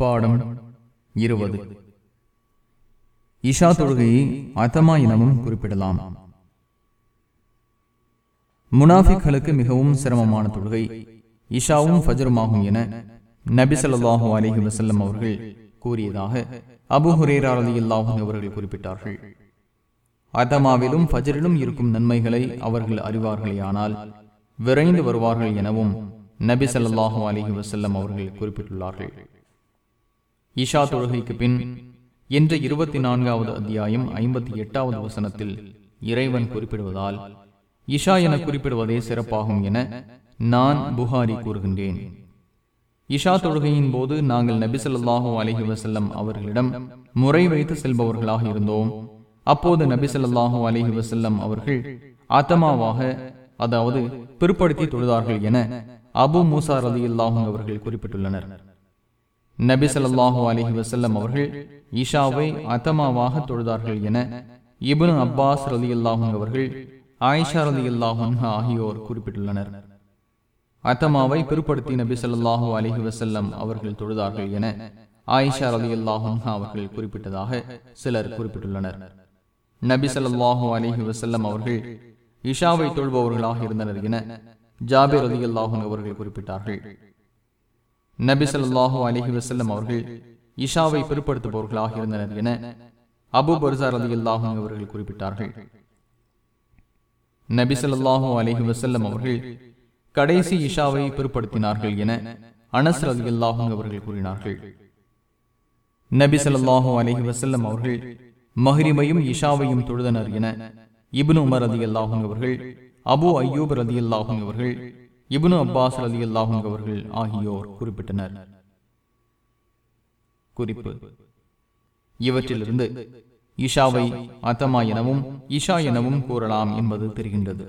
பாடம் இருபது. இஷா தொழுகையை அத்தமா எனவும் குறிப்பிடலாம். முனாஃபிக்களுக்கு மிகவும் சிரமமான தொழுகை. இஷாவும் ஃபஜருமாகும் என நபி ஸல்லல்லாஹு அலைஹி வஸல்லம் அவர்கள் கூறியதாக அபு ஹுரேரா ரலியல்லாஹு அன்ஹு அவர்கள் குறிப்பிட்டார்கள். அதமாவிலும் ஃபஜரிலும் இருக்கும் நன்மைகளை அவர்கள் அறிவார்களேயானால் விரைந்து வருவார்கள் எனவும் நபி ஸல்லல்லாஹு அலைஹி வஸல்லம் அவர்கள் குறிப்பிட்டுள்ளார்கள். இஷா தொழுகைக்கு பின் என்ற இருபத்தி நான்காவது அத்தியாயம் ஐம்பத்தி எட்டாவது வசனத்தில் இறைவன் குறிப்பிடுவதால் இஷா என குறிப்பிடுவதே சிறப்பாகும் என நான் புகாரி கூறுகின்றேன். இஷா தொழுகையின் போது நாங்கள் நபிசல்லாஹூ அலஹி வசல்லம் அவர்களிடம் முறை வைத்து செல்பவர்களாக இருந்தோம். அப்போது நபிசல்லாஹூ அலஹி வசல்லம் அவர்கள் ஆத்தமாவாக அதாவது பிற்படுத்தி தொழுதார்கள் என அபு மூசா ரலி அல்லாஹும் அவர்கள் குறிப்பிட்டுள்ளனர். நபி ஸல்லல்லாஹு அலைஹி வசல்லம் அவர்கள் ஈஷாவை அத்தமாவாக தொழுதார்கள் என இபுன் அப்பாஸ் ரலி ரலியல்லாஹு அவர்கள் ஆயிஷா ரலி அன்ஹா ஆகியோர் குறிப்பிட்டுள்ளனர். அத்தமாவை பிற்படுத்தி நபி ஸல்லல்லாஹு அலைஹி வசல்லம் அவர்கள் தொழுதார்கள் என ஆயிஷா ரலி அன்ஹா அவர்கள் குறிப்பிட்டதாக சிலர் குறிப்பிட்டுள்ளனர். நபி ஸல்லல்லாஹு அலைஹி வசல்லம் அவர்கள் இஷாவை தொழுபவர்களாக இருந்தனர் என ஜாபிர் ரலியல்லாஹு அவர்கள் குறிப்பிட்டார்கள். நபி ஸல்லல்லாஹு வசல்லம் அவர்கள் இஷாவை பிற்படுத்துபவர்களாக இருந்தனர் என அபு பர்சார் அலி அல்லாஹும் அவர்கள் குறிப்பிட்டார்கள். நபி ஸல்லல்லாஹு வசல்லம் அவர்கள் கடைசி இஷாவை பிற்படுத்தினார்கள் என அனஸ் அலி அல்லாஹும் அவர்கள் கூறினார்கள். நபி ஸல்லல்லாஹு வசல்லம் அவர்கள் மஹ்ரிமையும் இஷாவையும் தொழுதனர் என இப்னு உமர் ரலியல்லாஹு அவர்கள் அபு ஐயூப் அய்யூப் அல்லாஹும் அவர்கள் இபுனு அப்பாஸ் அலி அல்லாஹும் அவர்கள் ஆகியோர் குறிப்பிட்டனர். குறிப்பு. இவற்றிலிருந்து இஷாவை அத்தமா எனவும் இஷா எனவும் கூறலாம் என்பது தெரிகின்றது.